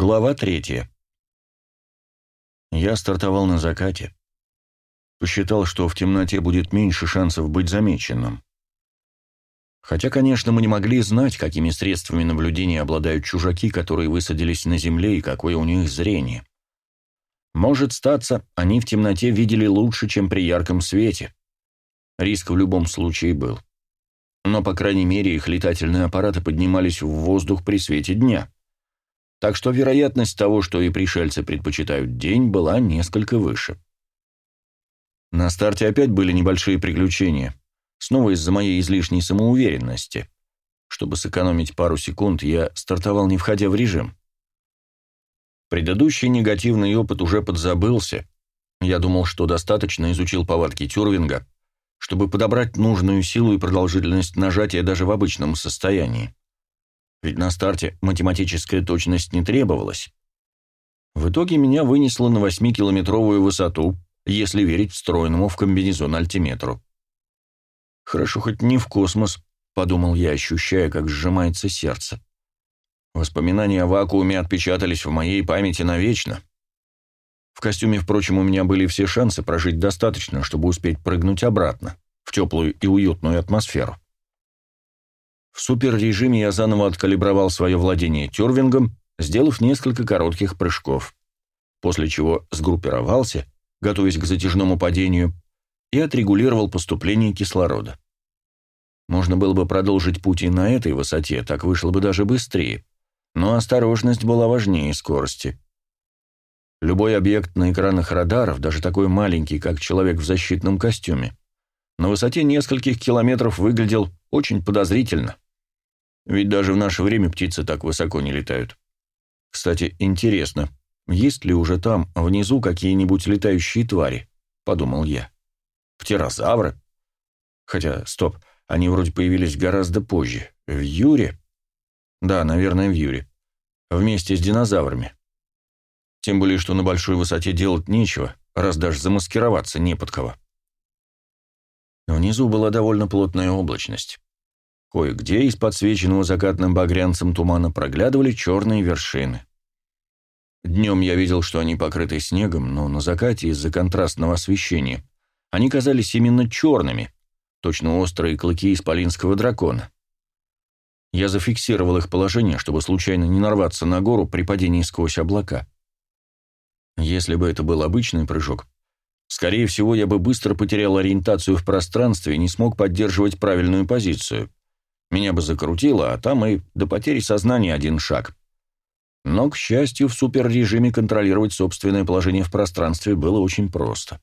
Глава третья. Я стартовал на закате. Посчитал, что в темноте будет меньше шансов быть замеченным. Хотя, конечно, мы не могли знать, какими средствами наблюдения обладают чужаки, которые высадились на земле, и какое у них зрение. Может статься, они в темноте видели лучше, чем при ярком свете. Риск в любом случае был. Но, по крайней мере, их летательные аппараты поднимались в воздух при свете дня так что вероятность того, что и пришельцы предпочитают день, была несколько выше. На старте опять были небольшие приключения, снова из-за моей излишней самоуверенности. Чтобы сэкономить пару секунд, я стартовал не входя в режим. Предыдущий негативный опыт уже подзабылся. Я думал, что достаточно изучил повадки Тюрвинга, чтобы подобрать нужную силу и продолжительность нажатия даже в обычном состоянии ведь на старте математическая точность не требовалась. В итоге меня вынесло на 8-километровую высоту, если верить встроенному в комбинезон альтиметру. «Хорошо, хоть не в космос», — подумал я, ощущая, как сжимается сердце. Воспоминания о вакууме отпечатались в моей памяти навечно. В костюме, впрочем, у меня были все шансы прожить достаточно, чтобы успеть прыгнуть обратно, в теплую и уютную атмосферу. В суперрежиме я заново откалибровал свое владение тюрвингом, сделав несколько коротких прыжков, после чего сгруппировался, готовясь к затяжному падению, и отрегулировал поступление кислорода. Можно было бы продолжить путь и на этой высоте, так вышло бы даже быстрее, но осторожность была важнее скорости. Любой объект на экранах радаров, даже такой маленький, как человек в защитном костюме, на высоте нескольких километров выглядел очень подозрительно. Ведь даже в наше время птицы так высоко не летают. Кстати, интересно, есть ли уже там, внизу, какие-нибудь летающие твари? Подумал я. Птерозавры? Хотя, стоп, они вроде появились гораздо позже. В Юре? Да, наверное, в Юре. Вместе с динозаврами. Тем более, что на большой высоте делать нечего, раз даже замаскироваться не под кого. Внизу была довольно плотная облачность. Кое-где из подсвеченного закатным багрянцем тумана проглядывали черные вершины. Днем я видел, что они покрыты снегом, но на закате из-за контрастного освещения они казались именно черными, точно острые клыки исполинского дракона. Я зафиксировал их положение, чтобы случайно не нарваться на гору при падении сквозь облака. Если бы это был обычный прыжок, Скорее всего, я бы быстро потерял ориентацию в пространстве и не смог поддерживать правильную позицию. Меня бы закрутило, а там и до потери сознания один шаг. Но, к счастью, в суперрежиме контролировать собственное положение в пространстве было очень просто.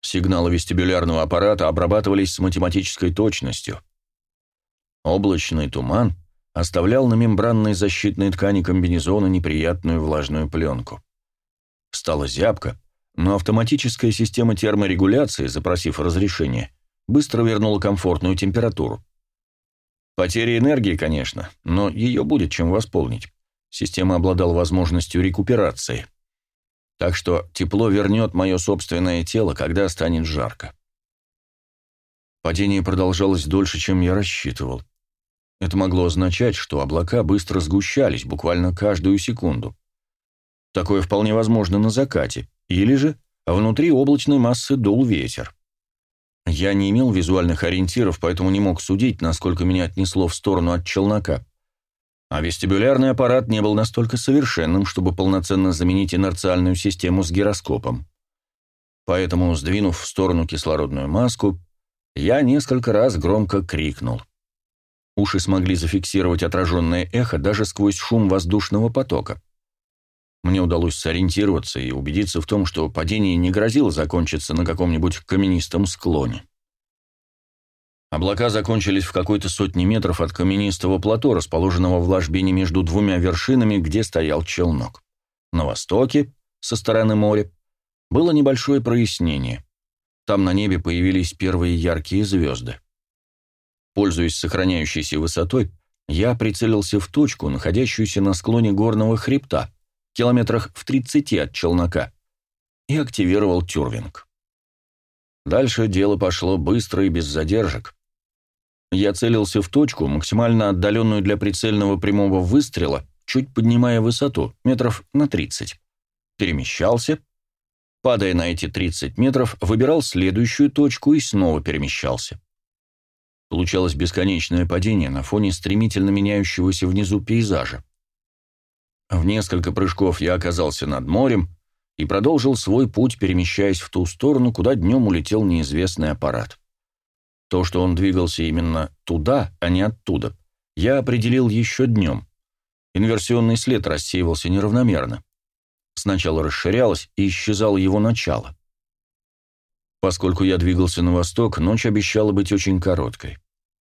Сигналы вестибулярного аппарата обрабатывались с математической точностью. Облачный туман оставлял на мембранной защитной ткани комбинезона неприятную влажную пленку. Стало зябко, но автоматическая система терморегуляции, запросив разрешение, быстро вернула комфортную температуру. Потеря энергии, конечно, но ее будет чем восполнить. Система обладала возможностью рекуперации. Так что тепло вернет мое собственное тело, когда станет жарко. Падение продолжалось дольше, чем я рассчитывал. Это могло означать, что облака быстро сгущались, буквально каждую секунду. Такое вполне возможно на закате, или же внутри облачной массы дул ветер. Я не имел визуальных ориентиров, поэтому не мог судить, насколько меня отнесло в сторону от челнока. А вестибулярный аппарат не был настолько совершенным, чтобы полноценно заменить инерциальную систему с гироскопом. Поэтому, сдвинув в сторону кислородную маску, я несколько раз громко крикнул. Уши смогли зафиксировать отраженное эхо даже сквозь шум воздушного потока. Мне удалось сориентироваться и убедиться в том, что падение не грозило закончиться на каком-нибудь каменистом склоне. Облака закончились в какой-то сотне метров от каменистого плато, расположенного в ложбине между двумя вершинами, где стоял челнок. На востоке, со стороны моря, было небольшое прояснение. Там на небе появились первые яркие звезды. Пользуясь сохраняющейся высотой, я прицелился в точку, находящуюся на склоне горного хребта, километрах в 30 от челнока, и активировал тюрвинг. Дальше дело пошло быстро и без задержек. Я целился в точку, максимально отдаленную для прицельного прямого выстрела, чуть поднимая высоту, метров на 30. Перемещался, падая на эти 30 метров, выбирал следующую точку и снова перемещался. Получалось бесконечное падение на фоне стремительно меняющегося внизу пейзажа. В несколько прыжков я оказался над морем и продолжил свой путь, перемещаясь в ту сторону, куда днем улетел неизвестный аппарат. То, что он двигался именно туда, а не оттуда, я определил еще днем. Инверсионный след рассеивался неравномерно. Сначала расширялось и исчезало его начало. Поскольку я двигался на восток, ночь обещала быть очень короткой.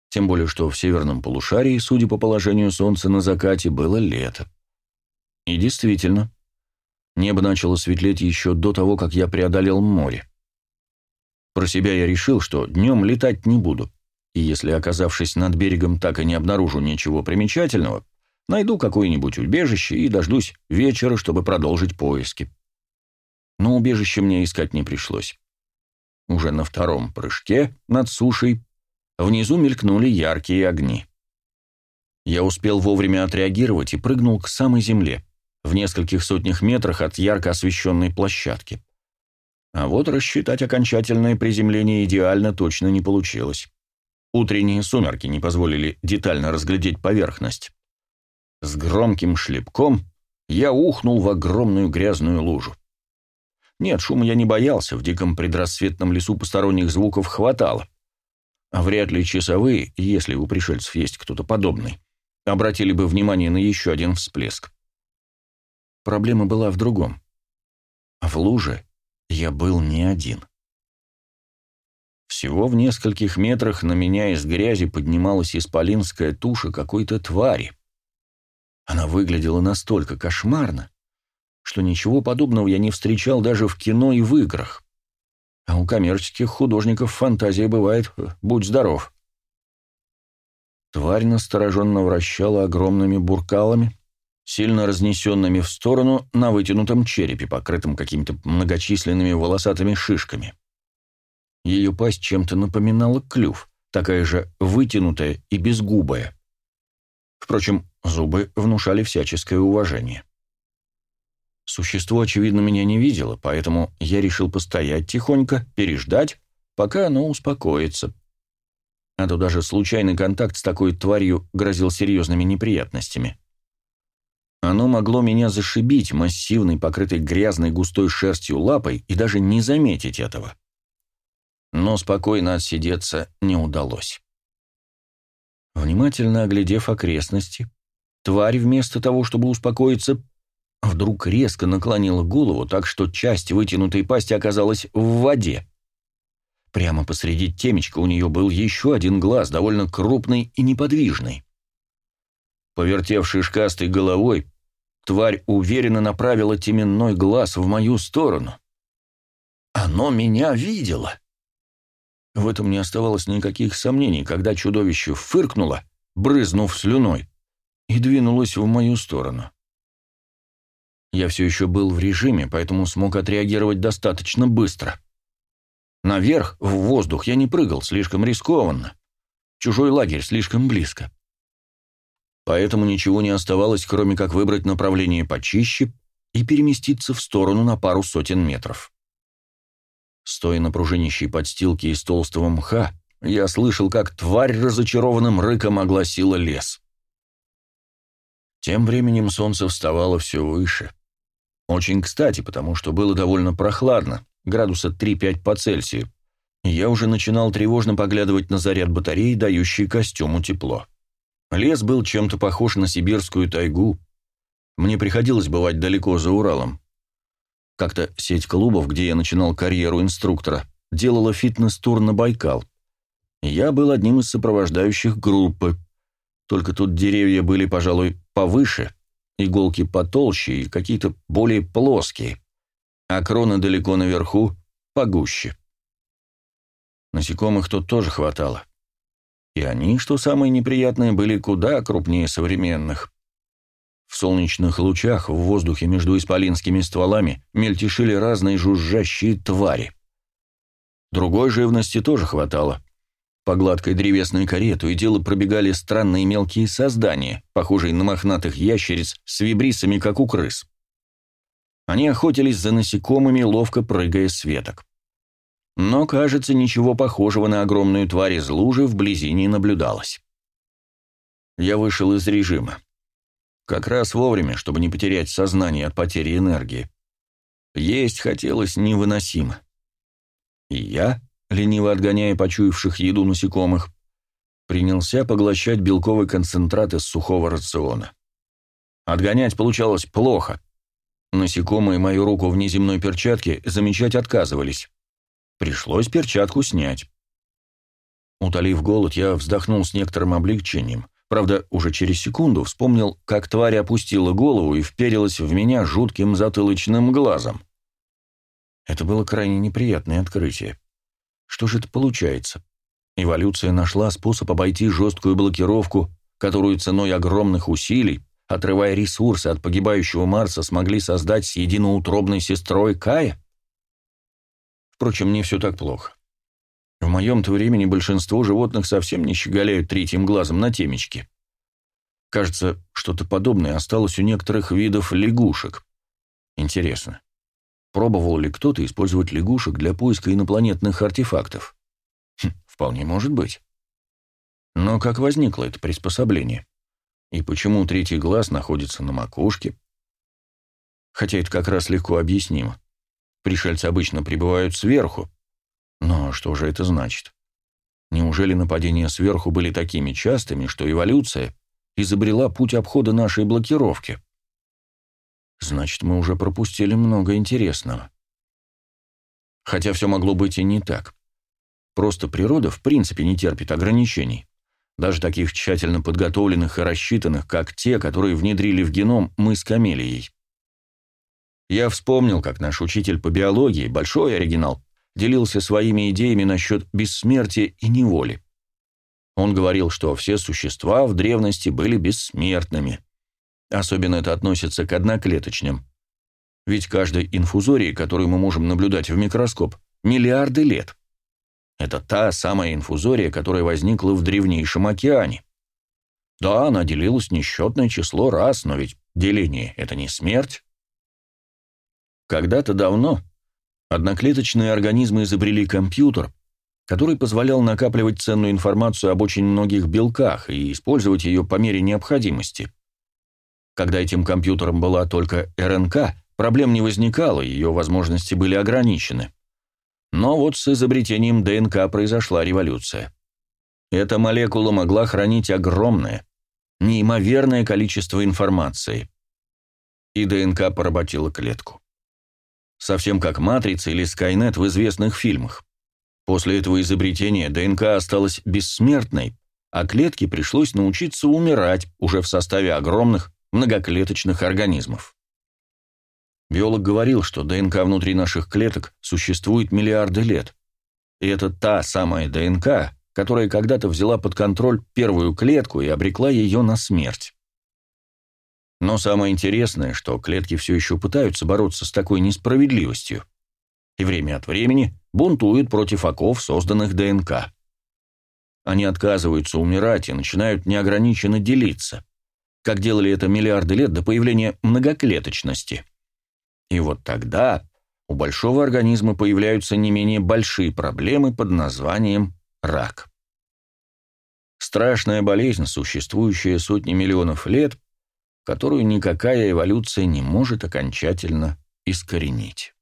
Тем более, что в северном полушарии, судя по положению солнца на закате, было лето. И действительно, небо начало светлеть еще до того, как я преодолел море. Про себя я решил, что днем летать не буду, и если, оказавшись над берегом, так и не обнаружу ничего примечательного, найду какое-нибудь убежище и дождусь вечера, чтобы продолжить поиски. Но убежище мне искать не пришлось. Уже на втором прыжке над сушей внизу мелькнули яркие огни. Я успел вовремя отреагировать и прыгнул к самой земле, в нескольких сотнях метрах от ярко освещенной площадки. А вот рассчитать окончательное приземление идеально точно не получилось. Утренние сумерки не позволили детально разглядеть поверхность. С громким шлепком я ухнул в огромную грязную лужу. Нет, шума я не боялся, в диком предрассветном лесу посторонних звуков хватало. А вряд ли часовые, если у пришельцев есть кто-то подобный, обратили бы внимание на еще один всплеск. Проблема была в другом. В луже я был не один. Всего в нескольких метрах на меня из грязи поднималась исполинская туша какой-то твари. Она выглядела настолько кошмарно, что ничего подобного я не встречал даже в кино и в играх. А у коммерческих художников фантазия бывает «будь здоров». Тварь настороженно вращала огромными буркалами, сильно разнесенными в сторону на вытянутом черепе, покрытом какими-то многочисленными волосатыми шишками. Ее пасть чем-то напоминала клюв, такая же вытянутая и безгубая. Впрочем, зубы внушали всяческое уважение. Существо, очевидно, меня не видело, поэтому я решил постоять тихонько, переждать, пока оно успокоится. А то даже случайный контакт с такой тварью грозил серьезными неприятностями. Оно могло меня зашибить массивной, покрытой грязной густой шерстью лапой и даже не заметить этого. Но спокойно отсидеться не удалось. Внимательно оглядев окрестности, тварь вместо того, чтобы успокоиться, вдруг резко наклонила голову так, что часть вытянутой пасти оказалась в воде. Прямо посреди темечка у нее был еще один глаз, довольно крупный и неподвижный. Повертев шишкастой головой, тварь уверенно направила теменной глаз в мою сторону. Оно меня видело. В этом не оставалось никаких сомнений, когда чудовище фыркнуло, брызнув слюной, и двинулось в мою сторону. Я все еще был в режиме, поэтому смог отреагировать достаточно быстро. Наверх, в воздух, я не прыгал, слишком рискованно. Чужой лагерь слишком близко. Поэтому ничего не оставалось, кроме как выбрать направление почище и переместиться в сторону на пару сотен метров. Стоя на пружинищей подстилке из толстого мха, я слышал, как тварь разочарованным рыком огласила лес. Тем временем солнце вставало все выше. Очень кстати, потому что было довольно прохладно, градуса 3-5 по Цельсию. Я уже начинал тревожно поглядывать на заряд батареи, дающий костюму тепло. Лес был чем-то похож на сибирскую тайгу. Мне приходилось бывать далеко за Уралом. Как-то сеть клубов, где я начинал карьеру инструктора, делала фитнес-тур на Байкал. Я был одним из сопровождающих группы. Только тут деревья были, пожалуй, повыше, иголки потолще и какие-то более плоские, а кроны далеко наверху погуще. Насекомых тут тоже хватало. И они, что самое неприятное, были куда крупнее современных. В солнечных лучах в воздухе между исполинскими стволами мельтешили разные жужжащие твари. Другой живности тоже хватало. По гладкой древесной коре то и дело пробегали странные мелкие создания, похожие на мохнатых ящериц с вибрисами, как у крыс. Они охотились за насекомыми, ловко прыгая с веток. Но, кажется, ничего похожего на огромную тварь из лужи вблизи не наблюдалось. Я вышел из режима. Как раз вовремя, чтобы не потерять сознание от потери энергии. Есть хотелось невыносимо. И я, лениво отгоняя почуявших еду насекомых, принялся поглощать белковый концентрат из сухого рациона. Отгонять получалось плохо. Насекомые мою руку в неземной перчатке замечать отказывались. Пришлось перчатку снять. Утолив голод, я вздохнул с некоторым облегчением. Правда, уже через секунду вспомнил, как тварь опустила голову и вперилась в меня жутким затылочным глазом. Это было крайне неприятное открытие. Что же это получается? Эволюция нашла способ обойти жесткую блокировку, которую ценой огромных усилий, отрывая ресурсы от погибающего Марса, смогли создать с единоутробной сестрой Кая? Впрочем, не все так плохо. В моем-то времени большинство животных совсем не щеголяют третьим глазом на темечке. Кажется, что-то подобное осталось у некоторых видов лягушек. Интересно, пробовал ли кто-то использовать лягушек для поиска инопланетных артефактов? Хм, вполне может быть. Но как возникло это приспособление? И почему третий глаз находится на макушке? Хотя это как раз легко объяснимо. Пришельцы обычно прибывают сверху, но что же это значит? Неужели нападения сверху были такими частыми, что эволюция изобрела путь обхода нашей блокировки? Значит, мы уже пропустили много интересного. Хотя все могло быть и не так. Просто природа в принципе не терпит ограничений. Даже таких тщательно подготовленных и рассчитанных, как те, которые внедрили в геном мы с Камелией. Я вспомнил, как наш учитель по биологии, большой оригинал, делился своими идеями насчет бессмертия и неволи. Он говорил, что все существа в древности были бессмертными. Особенно это относится к одноклеточным. Ведь каждой инфузории, которую мы можем наблюдать в микроскоп, миллиарды лет. Это та самая инфузория, которая возникла в древнейшем океане. Да, она делилась несчетное число раз, но ведь деление — это не смерть. Когда-то давно Одноклеточные организмы изобрели компьютер, который позволял накапливать ценную информацию об очень многих белках и использовать ее по мере необходимости. Когда этим компьютером была только РНК, проблем не возникало, ее возможности были ограничены. Но вот с изобретением ДНК произошла революция. Эта молекула могла хранить огромное, неимоверное количество информации. И ДНК поработила клетку совсем как «Матрица» или «Скайнет» в известных фильмах. После этого изобретения ДНК осталась бессмертной, а клетке пришлось научиться умирать уже в составе огромных многоклеточных организмов. Биолог говорил, что ДНК внутри наших клеток существует миллиарды лет. И это та самая ДНК, которая когда-то взяла под контроль первую клетку и обрекла ее на смерть. Но самое интересное, что клетки все еще пытаются бороться с такой несправедливостью. И время от времени бунтуют против оков, созданных ДНК. Они отказываются умирать и начинают неограниченно делиться, как делали это миллиарды лет до появления многоклеточности. И вот тогда у большого организма появляются не менее большие проблемы под названием рак. Страшная болезнь, существующая сотни миллионов лет, которую никакая эволюция не может окончательно искоренить.